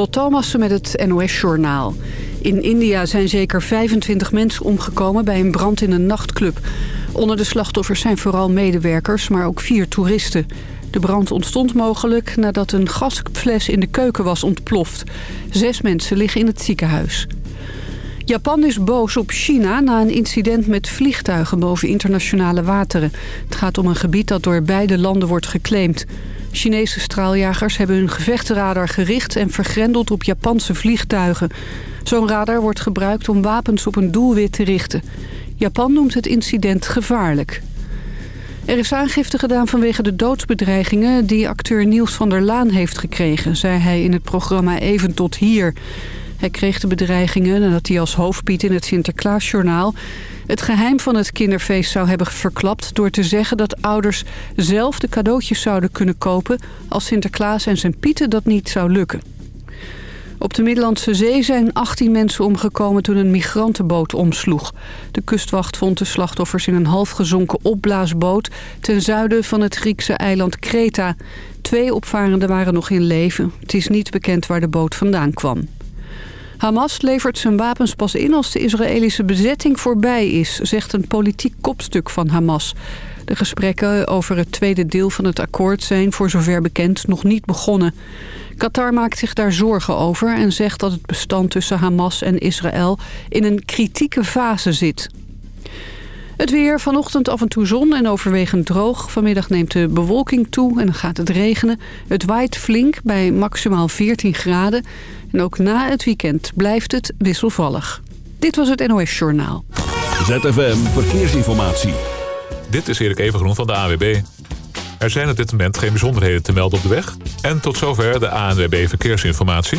Lieselot Thomassen met het NOS-journaal. In India zijn zeker 25 mensen omgekomen bij een brand in een nachtclub. Onder de slachtoffers zijn vooral medewerkers, maar ook vier toeristen. De brand ontstond mogelijk nadat een gasfles in de keuken was ontploft. Zes mensen liggen in het ziekenhuis. Japan is boos op China na een incident met vliegtuigen boven internationale wateren. Het gaat om een gebied dat door beide landen wordt geclaimd. Chinese straaljagers hebben hun gevechtsradar gericht en vergrendeld op Japanse vliegtuigen. Zo'n radar wordt gebruikt om wapens op een doelwit te richten. Japan noemt het incident gevaarlijk. Er is aangifte gedaan vanwege de doodsbedreigingen die acteur Niels van der Laan heeft gekregen, zei hij in het programma Even tot hier. Hij kreeg de bedreigingen nadat hij als hoofdpiet in het Sinterklaasjournaal het geheim van het kinderfeest zou hebben verklapt... door te zeggen dat ouders zelf de cadeautjes zouden kunnen kopen... als Sinterklaas en zijn pieten dat niet zou lukken. Op de Middellandse Zee zijn 18 mensen omgekomen toen een migrantenboot omsloeg. De kustwacht vond de slachtoffers in een halfgezonken opblaasboot... ten zuiden van het Griekse eiland Kreta. Twee opvarenden waren nog in leven. Het is niet bekend waar de boot vandaan kwam. Hamas levert zijn wapens pas in als de Israëlische bezetting voorbij is, zegt een politiek kopstuk van Hamas. De gesprekken over het tweede deel van het akkoord zijn voor zover bekend nog niet begonnen. Qatar maakt zich daar zorgen over en zegt dat het bestand tussen Hamas en Israël in een kritieke fase zit. Het weer, vanochtend af en toe zon en overwegend droog. Vanmiddag neemt de bewolking toe en dan gaat het regenen. Het waait flink bij maximaal 14 graden. En ook na het weekend blijft het wisselvallig. Dit was het NOS Journaal. ZFM Verkeersinformatie. Dit is Erik Evengroen van de AWB. Er zijn op dit moment geen bijzonderheden te melden op de weg. En tot zover de ANWB Verkeersinformatie.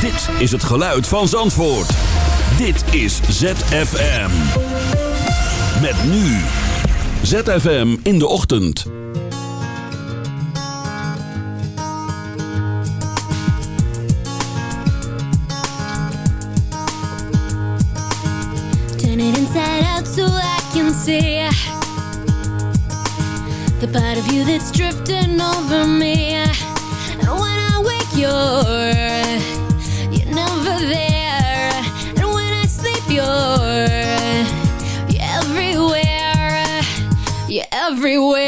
Dit is het geluid van Zandvoort. Dit is ZFM. Met nu. ZFM in de ochtend. Turn it inside out so I can see the part of you that's drifting over me. And when I wake, you're everywhere.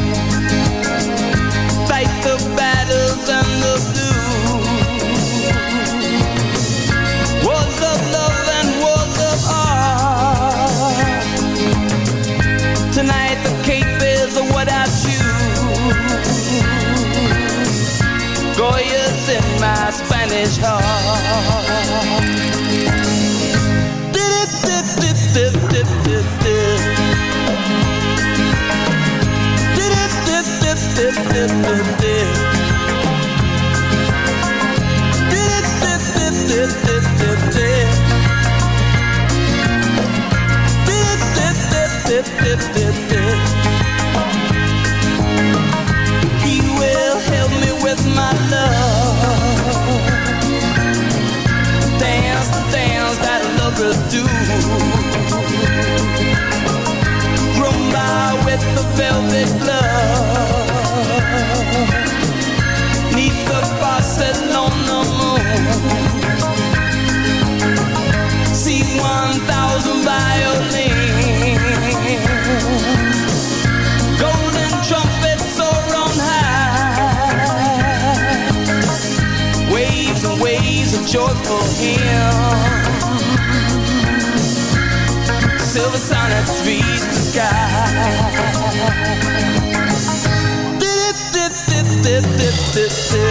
Velvet glove. Neath the Barcelona moon. See one thousand violins. Golden trumpets soar on high. Waves and waves of joyful hymns. Silver sonnets reach the sky. Dip, dip, dip,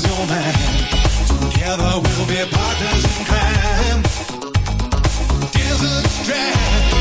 feels your man. Together we'll be partners in crime. Desert strand.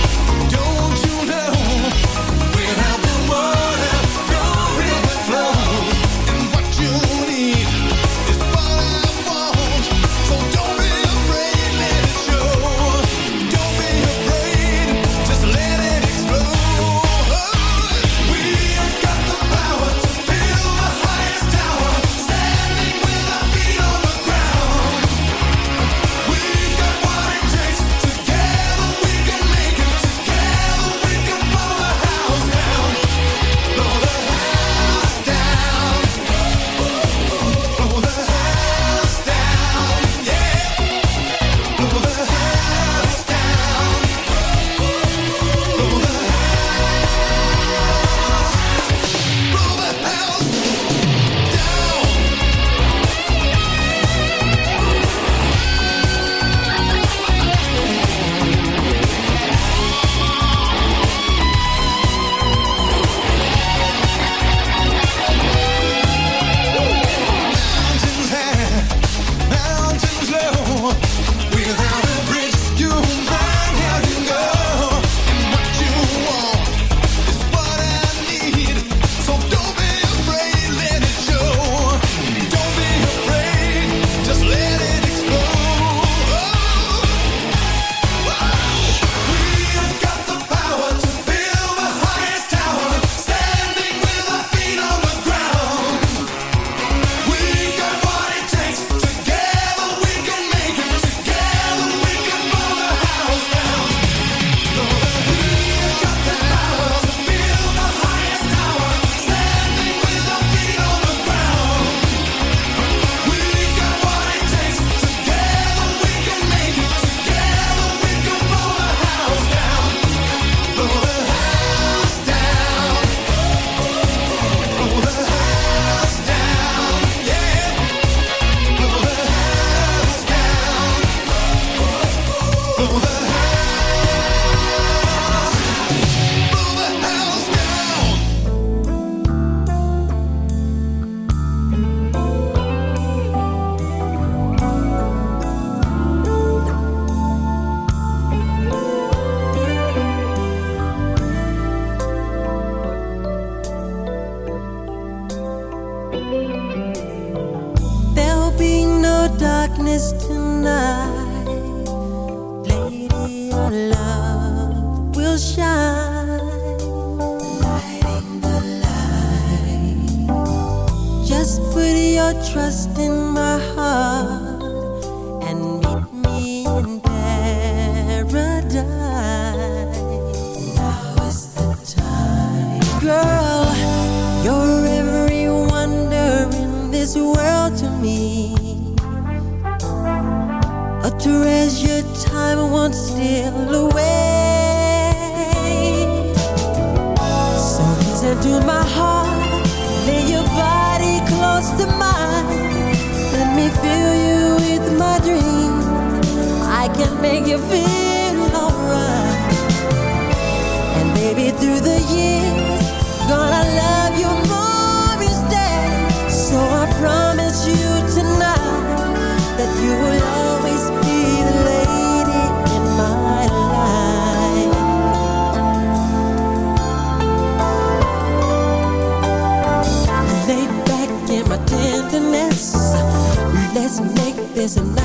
It's a lie.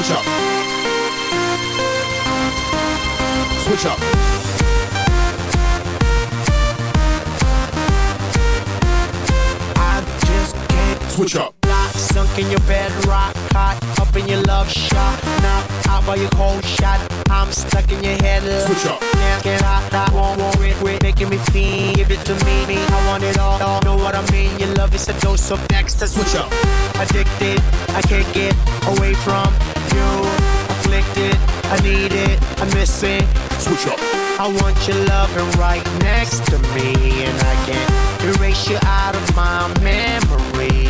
Switch up. Switch up. I just can't Switch up. Lock, sunk in your bed, rock, hot, up in your love shot, knock out by your cold shot. I'm stuck in your head. Switch up. Can't get out, I won't worry, quit making me feel. Give it to me, me, I want it all. Love is a dose of next. Switch up. Addicted, I can't get away from you. Afflicted, I need it, I miss it. Switch up. I want your loving right next to me, and I can't erase you out of my memory.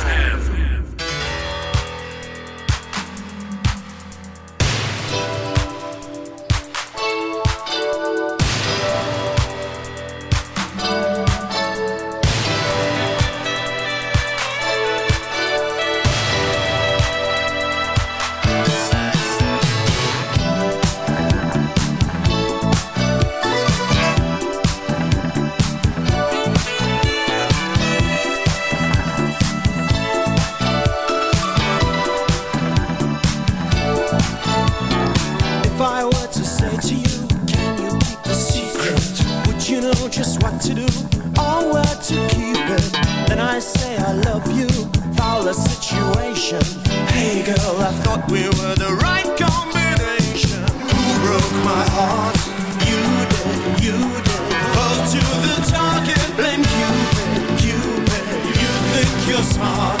Smart,